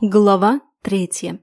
Глава третья.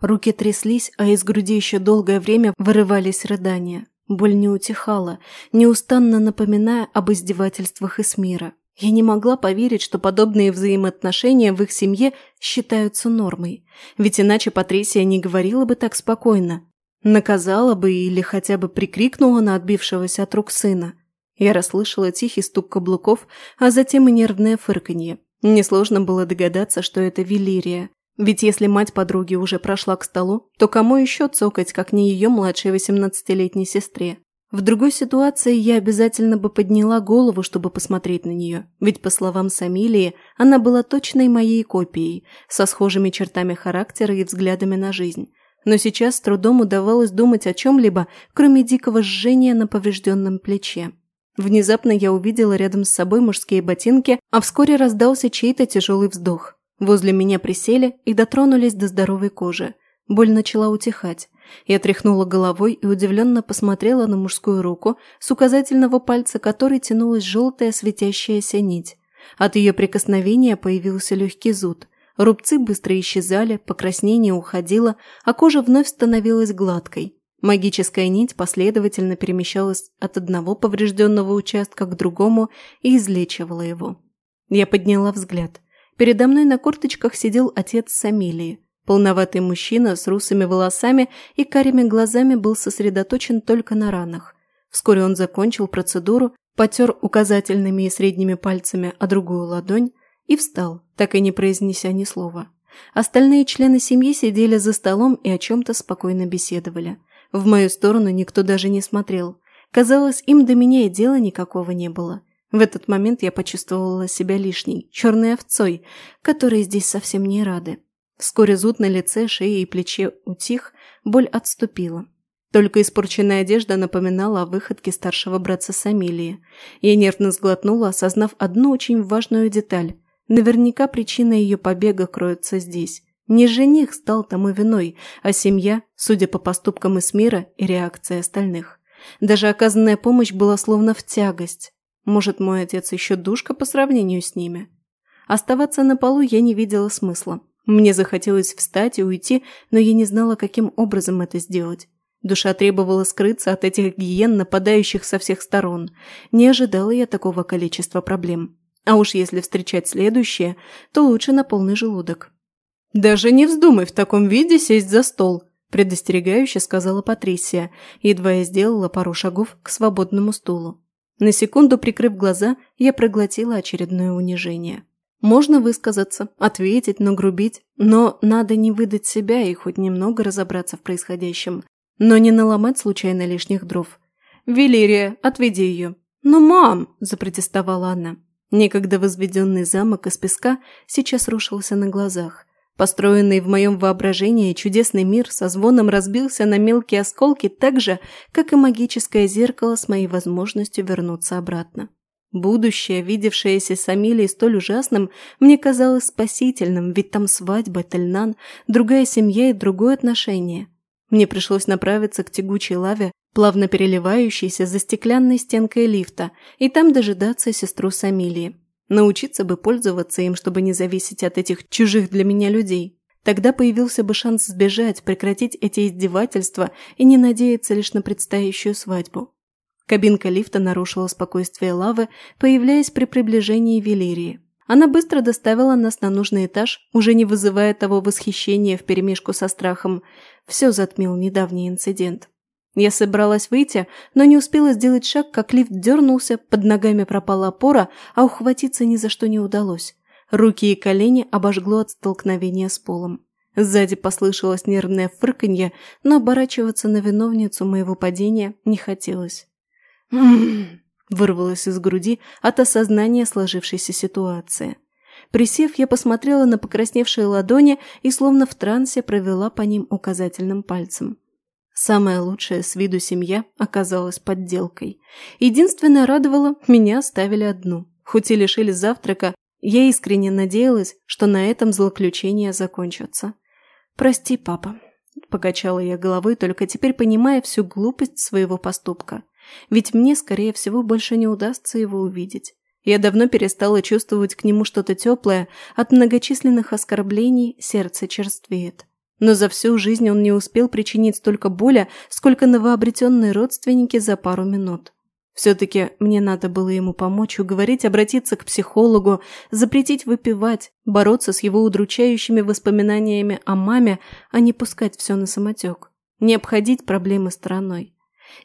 Руки тряслись, а из груди еще долгое время вырывались рыдания. Боль не утихала, неустанно напоминая об издевательствах из мира. Я не могла поверить, что подобные взаимоотношения в их семье считаются нормой. Ведь иначе Патрисия не говорила бы так спокойно. Наказала бы или хотя бы прикрикнула на отбившегося от рук сына. Я расслышала тихий стук каблуков, а затем и нервное фырканье. Несложно было догадаться, что это Велирия. Ведь если мать подруги уже прошла к столу, то кому еще цокать, как не ее младшей 18-летней сестре? В другой ситуации я обязательно бы подняла голову, чтобы посмотреть на нее, ведь, по словам Самилии, она была точной моей копией, со схожими чертами характера и взглядами на жизнь. Но сейчас с трудом удавалось думать о чем-либо, кроме дикого жжения на поврежденном плече. Внезапно я увидела рядом с собой мужские ботинки, а вскоре раздался чей-то тяжелый вздох. Возле меня присели и дотронулись до здоровой кожи. Боль начала утихать. Я тряхнула головой и удивленно посмотрела на мужскую руку, с указательного пальца которой тянулась желтая светящаяся нить. От ее прикосновения появился легкий зуд. Рубцы быстро исчезали, покраснение уходило, а кожа вновь становилась гладкой. Магическая нить последовательно перемещалась от одного поврежденного участка к другому и излечивала его. Я подняла взгляд. Передо мной на корточках сидел отец Самилии. Полноватый мужчина с русыми волосами и карими глазами был сосредоточен только на ранах. Вскоре он закончил процедуру, потер указательными и средними пальцами о другую ладонь и встал, так и не произнеся ни слова. Остальные члены семьи сидели за столом и о чем-то спокойно беседовали – в мою сторону никто даже не смотрел. Казалось, им до меня и дела никакого не было. В этот момент я почувствовала себя лишней, черной овцой, которой здесь совсем не рады. Вскоре зуд на лице, шее и плече утих, боль отступила. Только испорченная одежда напоминала о выходке старшего братца Самилии. Я нервно сглотнула, осознав одну очень важную деталь. Наверняка причина ее побега кроется здесь. Не жених стал тому виной, а семья, судя по поступкам Эсмира и реакции остальных. Даже оказанная помощь была словно в тягость. Может, мой отец еще душка по сравнению с ними? Оставаться на полу я не видела смысла. Мне захотелось встать и уйти, но я не знала, каким образом это сделать. Душа требовала скрыться от этих гиен, нападающих со всех сторон. Не ожидала я такого количества проблем. А уж если встречать следующее, то лучше на полный желудок. «Даже не вздумай в таком виде сесть за стол», – предостерегающе сказала Патрисия, едва я сделала пару шагов к свободному стулу. На секунду прикрыв глаза, я проглотила очередное унижение. Можно высказаться, ответить, нагрубить, но надо не выдать себя и хоть немного разобраться в происходящем, но не наломать случайно лишних дров. «Велерия, отведи ее». «Но, мам!» – запротестовала она. Некогда возведенный замок из песка сейчас рушился на глазах – Построенный в моем воображении чудесный мир со звоном разбился на мелкие осколки так же, как и магическое зеркало с моей возможностью вернуться обратно. Будущее, видевшееся Самилей столь ужасным, мне казалось спасительным, ведь там свадьба, Тельнан, другая семья и другое отношение. Мне пришлось направиться к тягучей лаве, плавно переливающейся за стеклянной стенкой лифта, и там дожидаться сестру Самилии научиться бы пользоваться им, чтобы не зависеть от этих чужих для меня людей. Тогда появился бы шанс сбежать, прекратить эти издевательства и не надеяться лишь на предстоящую свадьбу. Кабинка лифта нарушила спокойствие лавы, появляясь при приближении Велерии. Она быстро доставила нас на нужный этаж, уже не вызывая того восхищения вперемешку со страхом. Все затмил недавний инцидент. Я собралась выйти, но не успела сделать шаг, как лифт дернулся, под ногами пропала опора, а ухватиться ни за что не удалось. Руки и колени обожгло от столкновения с полом. Сзади послышалось нервное фырканье, но оборачиваться на виновницу моего падения не хотелось. вырвалось из груди от осознания сложившейся ситуации. Присев, я посмотрела на покрасневшие ладони и словно в трансе провела по ним указательным пальцем. Самая лучшая с виду семья оказалась подделкой. Единственное радовало, меня оставили одну. Хоть и лишили завтрака, я искренне надеялась, что на этом злоключения закончится. «Прости, папа», – покачала я головой, только теперь понимая всю глупость своего поступка. Ведь мне, скорее всего, больше не удастся его увидеть. Я давно перестала чувствовать к нему что-то теплое, от многочисленных оскорблений сердце черствеет. Но за всю жизнь он не успел причинить столько боли, сколько новообретенные родственники за пару минут. Все-таки мне надо было ему помочь, уговорить обратиться к психологу, запретить выпивать, бороться с его удручающими воспоминаниями о маме, а не пускать все на самотек, не обходить проблемы стороной.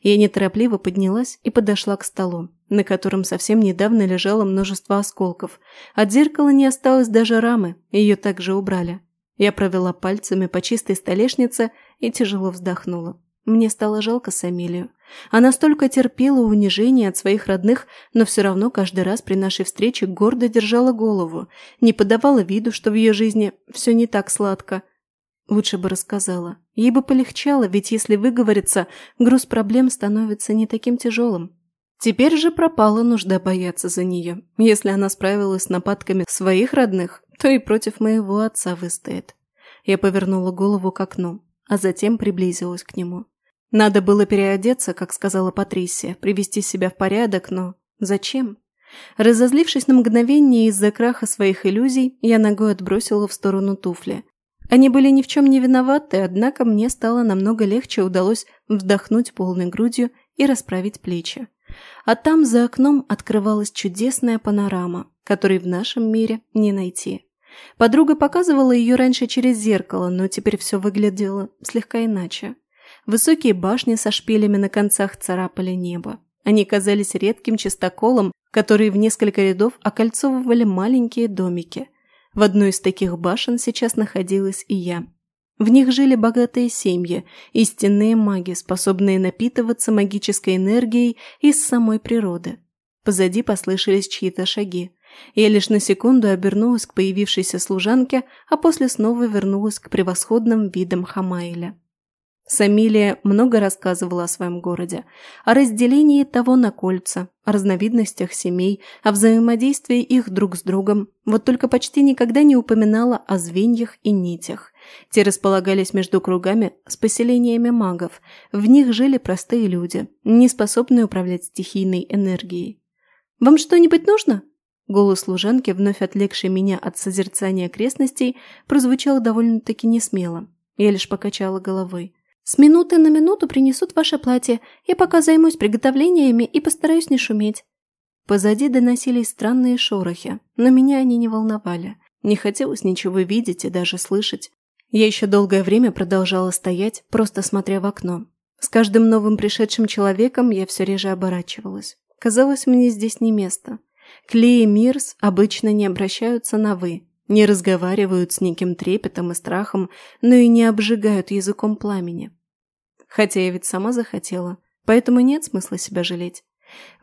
Я неторопливо поднялась и подошла к столу, на котором совсем недавно лежало множество осколков. От зеркала не осталось даже рамы, ее также убрали. Я провела пальцами по чистой столешнице и тяжело вздохнула. Мне стало жалко Самилию. Она столько терпела унижение от своих родных, но все равно каждый раз при нашей встрече гордо держала голову, не подавала виду, что в ее жизни все не так сладко. Лучше бы рассказала. Ей бы полегчало, ведь если выговориться, груз проблем становится не таким тяжелым. Теперь же пропала нужда бояться за нее. Если она справилась с нападками своих родных, то и против моего отца выстоит. Я повернула голову к окну, а затем приблизилась к нему. Надо было переодеться, как сказала Патрисия, привести себя в порядок, но зачем? Разозлившись на мгновение из-за краха своих иллюзий, я ногой отбросила в сторону туфли. Они были ни в чем не виноваты, однако мне стало намного легче удалось вдохнуть полной грудью и расправить плечи. А там за окном открывалась чудесная панорама, которой в нашем мире не найти. Подруга показывала ее раньше через зеркало, но теперь все выглядело слегка иначе. Высокие башни со шпилями на концах царапали небо. Они казались редким чистоколом, который в несколько рядов окольцовывали маленькие домики. В одной из таких башен сейчас находилась и я. В них жили богатые семьи, истинные маги, способные напитываться магической энергией из самой природы. Позади послышались чьи-то шаги. Я лишь на секунду обернулась к появившейся служанке, а после снова вернулась к превосходным видам Хамаиля. Самилия много рассказывала о своем городе, о разделении того на кольца, о разновидностях семей, о взаимодействии их друг с другом, вот только почти никогда не упоминала о звеньях и нитях. Те располагались между кругами с поселениями магов, в них жили простые люди, не способные управлять стихийной энергией. «Вам что-нибудь нужно?» Голос служанки, вновь отвлекший меня от созерцания окрестностей, прозвучал довольно-таки несмело. Я лишь покачала головой. «С минуты на минуту принесут ваше платье. Я пока займусь приготовлениями и постараюсь не шуметь». Позади доносились странные шорохи, но меня они не волновали. Не хотелось ничего видеть и даже слышать. Я еще долгое время продолжала стоять, просто смотря в окно. С каждым новым пришедшим человеком я все реже оборачивалась. Казалось, мне здесь не место. Клей и Мирс обычно не обращаются на «вы», не разговаривают с неким трепетом и страхом, но и не обжигают языком пламени. Хотя я ведь сама захотела, поэтому нет смысла себя жалеть.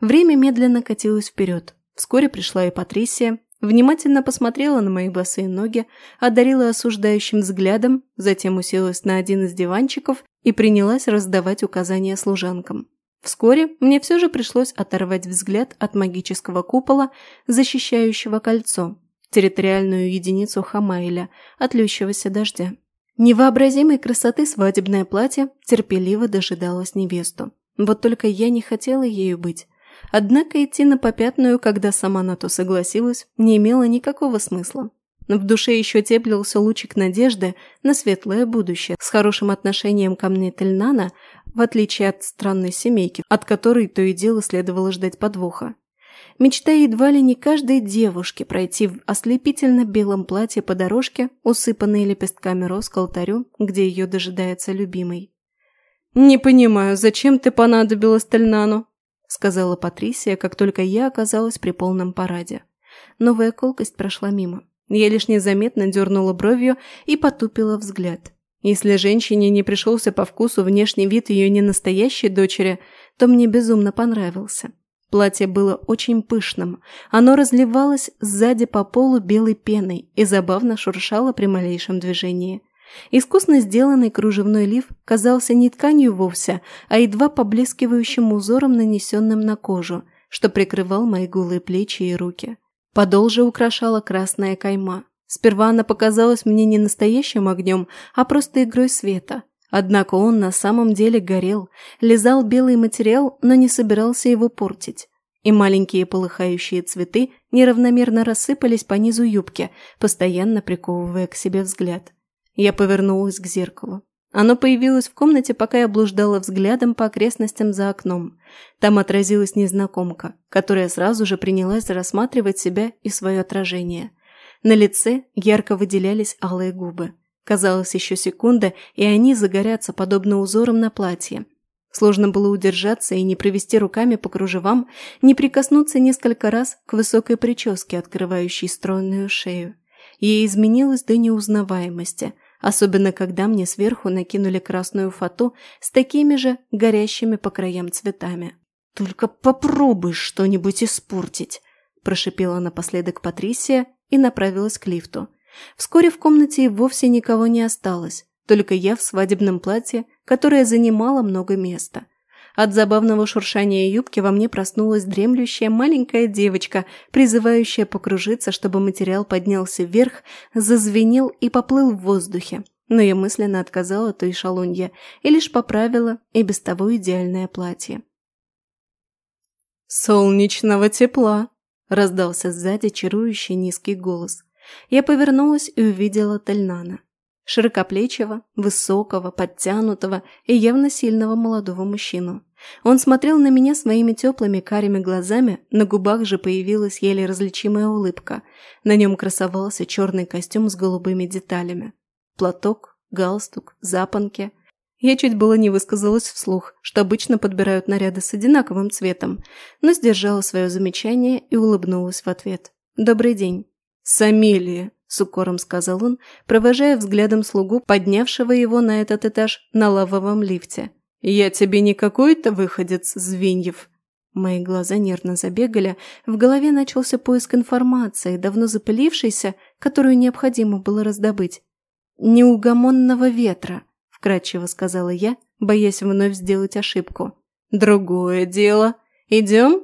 Время медленно катилось вперед. Вскоре пришла и Патрисия, внимательно посмотрела на мои босые ноги, одарила осуждающим взглядом, затем уселась на один из диванчиков и принялась раздавать указания служанкам. Вскоре мне все же пришлось оторвать взгляд от магического купола, защищающего кольцо, территориальную единицу Хамаиля, от лющегося дождя. Невообразимой красоты свадебное платье терпеливо дожидалось невесту. Вот только я не хотела ею быть. Однако идти на попятную, когда сама на то согласилась, не имело никакого смысла. В душе еще теплился лучик надежды на светлое будущее с хорошим отношением ко мне Тельнана, в отличие от странной семейки, от которой то и дело следовало ждать подвоха. Мечта едва ли не каждой девушки пройти в ослепительно белом платье по дорожке, усыпанной лепестками роз к алтарю, где ее дожидается любимый. «Не понимаю, зачем ты понадобилась Тальнану?» — сказала Патрисия, как только я оказалась при полном параде. Новая колкость прошла мимо. Я лишь незаметно дернула бровью и потупила взгляд. Если женщине не пришелся по вкусу внешний вид ее ненастоящей дочери, то мне безумно понравился. Платье было очень пышным. Оно разливалось сзади по полу белой пеной и забавно шуршало при малейшем движении. Искусно сделанный кружевной лиф казался не тканью вовсе, а едва поблескивающим узором, нанесенным на кожу, что прикрывал мои голые плечи и руки. Подол же украшала красная кайма. Сперва она показалась мне не настоящим огнем, а просто игрой света. Однако он на самом деле горел, лизал белый материал, но не собирался его портить. И маленькие полыхающие цветы неравномерно рассыпались по низу юбки, постоянно приковывая к себе взгляд. Я повернулась к зеркалу. Оно появилось в комнате, пока я блуждала взглядом по окрестностям за окном. Там отразилась незнакомка, которая сразу же принялась рассматривать себя и свое отражение. На лице ярко выделялись алые губы. Казалось, еще секунда, и они загорятся подобно узорам на платье. Сложно было удержаться и не провести руками по кружевам, не прикоснуться несколько раз к высокой прическе, открывающей стройную шею. Ей изменилось до неузнаваемости, особенно когда мне сверху накинули красную фату с такими же горящими по краям цветами. «Только попробуй что-нибудь испортить!» – прошипела напоследок Патрисия, и направилась к лифту. Вскоре в комнате вовсе никого не осталось, только я в свадебном платье, которое занимало много места. От забавного шуршания юбки во мне проснулась дремлющая маленькая девочка, призывающая покружиться, чтобы материал поднялся вверх, зазвенел и поплыл в воздухе. Но я мысленно отказала той шалунье и лишь поправила и без того идеальное платье. «Солнечного тепла!» — раздался сзади чарующий низкий голос. Я повернулась и увидела Тельнана. Широкоплечего, высокого, подтянутого и явно сильного молодого мужчину. Он смотрел на меня своими теплыми карими глазами, на губах же появилась еле различимая улыбка. На нем красовался черный костюм с голубыми деталями. Платок, галстук, запонки – я чуть было не высказалась вслух, что обычно подбирают наряды с одинаковым цветом, но сдержала свое замечание и улыбнулась в ответ. «Добрый день». «Самелия», – с укором сказал он, провожая взглядом слугу, поднявшего его на этот этаж на лавовом лифте. «Я тебе не какой-то выходец, Звеньев». Мои глаза нервно забегали, в голове начался поиск информации, давно запылившейся, которую необходимо было раздобыть. «Неугомонного ветра», вкрадчиво сказала я, боясь вновь сделать ошибку. «Другое дело. Идем?»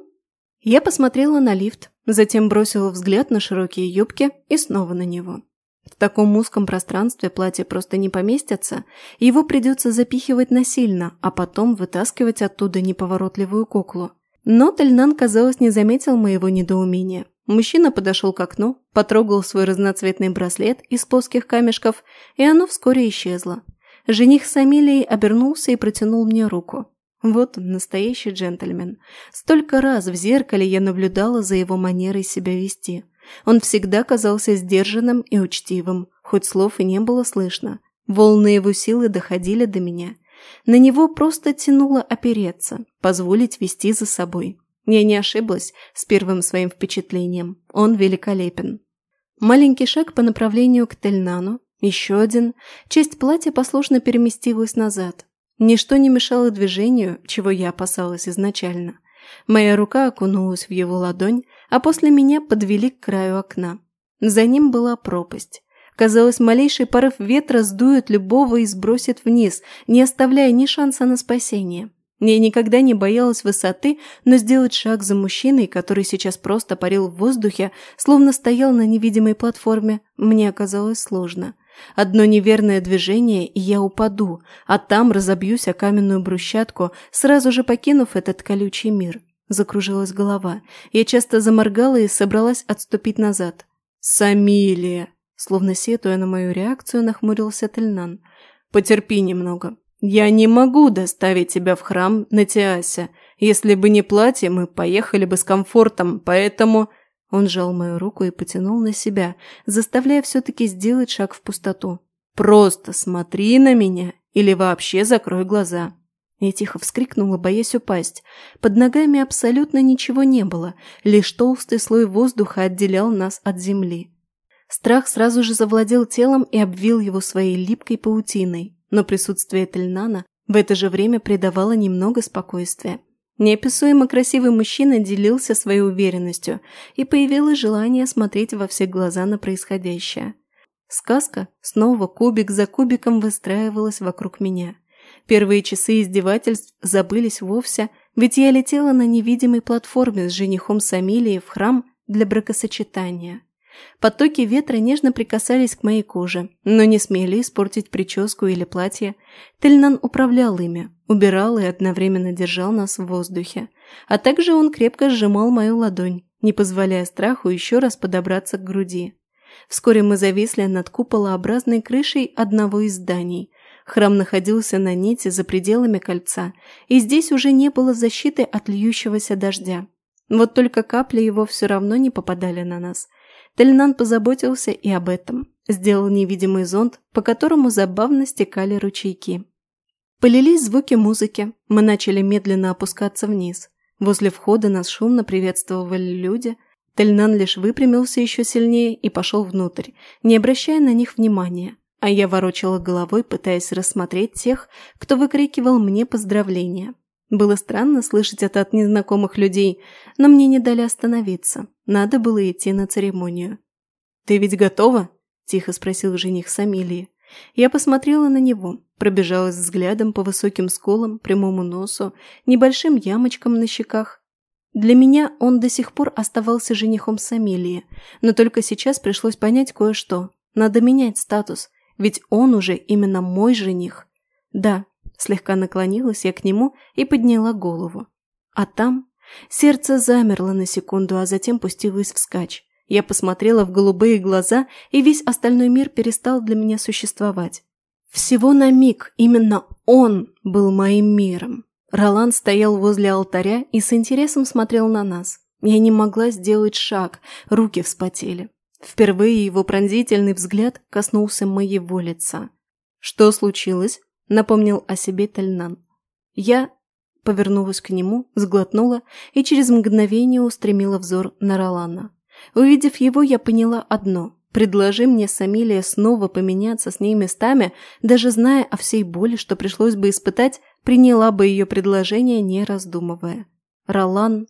Я посмотрела на лифт, затем бросила взгляд на широкие юбки и снова на него. В таком узком пространстве платье просто не поместится, его придется запихивать насильно, а потом вытаскивать оттуда неповоротливую куклу. Но Тельнан, казалось, не заметил моего недоумения. Мужчина подошел к окну, потрогал свой разноцветный браслет из плоских камешков, и оно вскоре исчезло. Жених с Амелией обернулся и протянул мне руку. Вот он, настоящий джентльмен. Столько раз в зеркале я наблюдала за его манерой себя вести. Он всегда казался сдержанным и учтивым, хоть слов и не было слышно. Волны его силы доходили до меня. На него просто тянуло опереться, позволить вести за собой. Я не ошиблась с первым своим впечатлением. Он великолепен. Маленький шаг по направлению к Тельнану, еще один. Часть платья послушно переместилась назад. Ничто не мешало движению, чего я опасалась изначально. Моя рука окунулась в его ладонь, а после меня подвели к краю окна. За ним была пропасть. Казалось, малейший порыв ветра сдует любого и сбросит вниз, не оставляя ни шанса на спасение. Я никогда не боялась высоты, но сделать шаг за мужчиной, который сейчас просто парил в воздухе, словно стоял на невидимой платформе, мне оказалось сложно. Одно неверное движение, и я упаду, а там разобьюсь о каменную брусчатку, сразу же покинув этот колючий мир. Закружилась голова. Я часто заморгала и собралась отступить назад. «Самилия!» Словно сетуя на мою реакцию, нахмурился Тельнан. «Потерпи немного. Я не могу доставить тебя в храм на Тиасе. Если бы не платье, мы поехали бы с комфортом, поэтому...» Он сжал мою руку и потянул на себя, заставляя все-таки сделать шаг в пустоту. «Просто смотри на меня или вообще закрой глаза!» Я тихо вскрикнула, боясь упасть. Под ногами абсолютно ничего не было, лишь толстый слой воздуха отделял нас от земли. Страх сразу же завладел телом и обвил его своей липкой паутиной, но присутствие Тельнана в это же время придавало немного спокойствия. Неописуемо красивый мужчина делился своей уверенностью, и появилось желание смотреть во все глаза на происходящее. Сказка снова кубик за кубиком выстраивалась вокруг меня. Первые часы издевательств забылись вовсе, ведь я летела на невидимой платформе с женихом Самилии в храм для бракосочетания. Потоки ветра нежно прикасались к моей коже, но не смели испортить прическу или платье. Тельнан управлял ими, убирал и одновременно держал нас в воздухе. А также он крепко сжимал мою ладонь, не позволяя страху еще раз подобраться к груди. Вскоре мы зависли над куполообразной крышей одного из зданий. Храм находился на нити за пределами кольца, и здесь уже не было защиты от льющегося дождя. Вот только капли его все равно не попадали на нас – Тальнан позаботился и об этом. Сделал невидимый зонт, по которому забавно стекали ручейки. Полились звуки музыки. Мы начали медленно опускаться вниз. Возле входа нас шумно приветствовали люди. Тальнан лишь выпрямился еще сильнее и пошел внутрь, не обращая на них внимания. А я ворочала головой, пытаясь рассмотреть тех, кто выкрикивал мне поздравления. Было странно слышать это от незнакомых людей, но мне не дали остановиться. Надо было идти на церемонию. «Ты ведь готова?» – тихо спросил жених Самилии. Я посмотрела на него, пробежалась взглядом по высоким скулам, прямому носу, небольшим ямочкам на щеках. Для меня он до сих пор оставался женихом Самилии, но только сейчас пришлось понять кое-что. Надо менять статус, ведь он уже именно мой жених. Да, слегка наклонилась я к нему и подняла голову. А там сердце замерло на секунду, а затем пустилось вскачь. Я посмотрела в голубые глаза, и весь остальной мир перестал для меня существовать. Всего на миг именно он был моим миром. Ролан стоял возле алтаря и с интересом смотрел на нас. Я не могла сделать шаг, руки вспотели. Впервые его пронзительный взгляд коснулся моего лица. «Что случилось?» напомнил о себе Тальнан. Я, повернулась к нему, сглотнула и через мгновение устремила взор на Ролана. Увидев его, я поняла одно. Предложи мне Самилия снова поменяться с ней местами, даже зная о всей боли, что пришлось бы испытать, приняла бы ее предложение, не раздумывая. Ролан...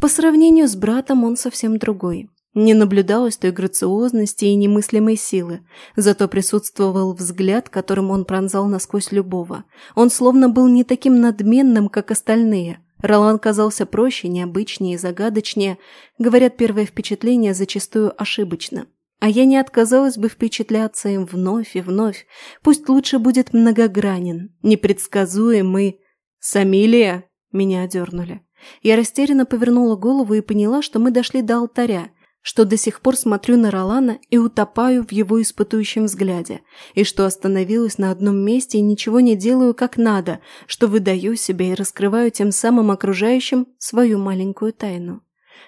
По сравнению с братом он совсем другой. Не наблюдалось той грациозности и немыслимой силы, зато присутствовал взгляд, которым он пронзал насквозь любого. Он словно был не таким надменным, как остальные. Ролан казался проще, необычнее и загадочнее. Говорят, первое впечатление зачастую ошибочно. А я не отказалась бы впечатляться им вновь и вновь. Пусть лучше будет многогранен, непредсказуемый. «Самилия!» – меня одернули. Я растерянно повернула голову и поняла, что мы дошли до алтаря – что до сих пор смотрю на Ролана и утопаю в его испытующем взгляде, и что остановилась на одном месте и ничего не делаю как надо, что выдаю себя и раскрываю тем самым окружающим свою маленькую тайну.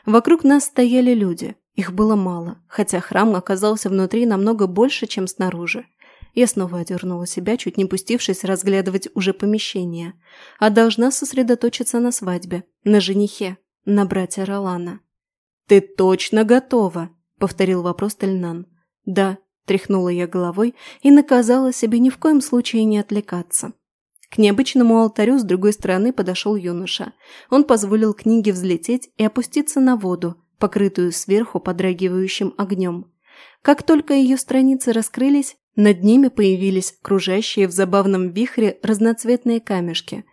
Вокруг нас стояли люди. Их было мало, хотя храм оказался внутри намного больше, чем снаружи. Я снова одернула себя, чуть не пустившись разглядывать уже помещение, а должна сосредоточиться на свадьбе, на женихе, на брате Ролана. «Ты точно готова?» — повторил вопрос Тельнан. «Да», — тряхнула я головой и наказала себе ни в коем случае не отвлекаться. К необычному алтарю с другой стороны подошел юноша. Он позволил книге взлететь и опуститься на воду, покрытую сверху подрагивающим огнем. Как только ее страницы раскрылись, над ними появились кружащие в забавном вихре разноцветные камешки.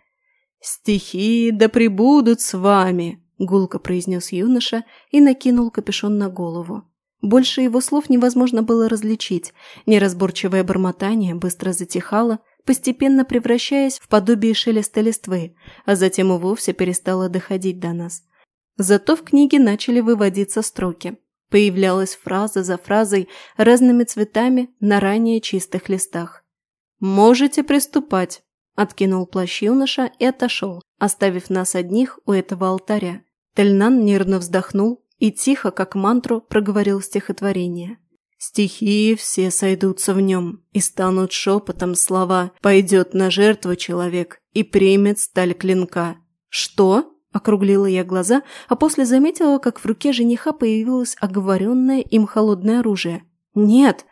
«Стихи да пребудут с вами!» Гулко произнес юноша и накинул капюшон на голову. Больше его слов невозможно было различить. Неразборчивое бормотание быстро затихало, постепенно превращаясь в подобие шелеста листвы, а затем и вовсе перестало доходить до нас. Зато в книге начали выводиться строки. Появлялась фраза за фразой разными цветами на ранее чистых листах. «Можете приступать», – откинул плащ юноша и отошел, оставив нас одних у этого алтаря. Тельнан нервно вздохнул и тихо, как мантру, проговорил стихотворение. Стихи все сойдутся в нем и станут шепотом слова «Пойдет на жертву человек и примет сталь клинка». «Что?» – округлила я глаза, а после заметила, как в руке жениха появилось оговоренное им холодное оружие. «Нет!»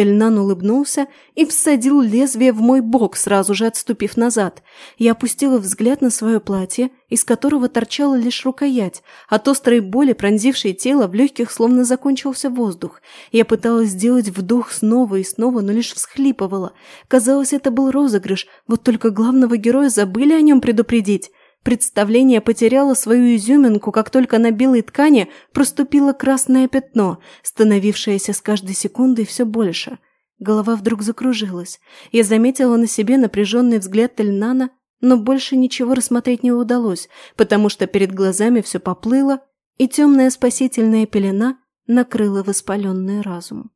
Пельнан улыбнулся и всадил лезвие в мой бок, сразу же отступив назад. Я опустила взгляд на свое платье, из которого торчала лишь рукоять. От острой боли, пронзившей тело, в легких словно закончился воздух. Я пыталась сделать вдох снова и снова, но лишь всхлипывала. Казалось, это был розыгрыш, вот только главного героя забыли о нем предупредить. Представление потеряло свою изюминку, как только на белой ткани проступило красное пятно, становившееся с каждой секундой все больше. Голова вдруг закружилась. Я заметила на себе напряженный взгляд Тельнана, но больше ничего рассмотреть не удалось, потому что перед глазами все поплыло, и темная спасительная пелена накрыла воспаленный разум.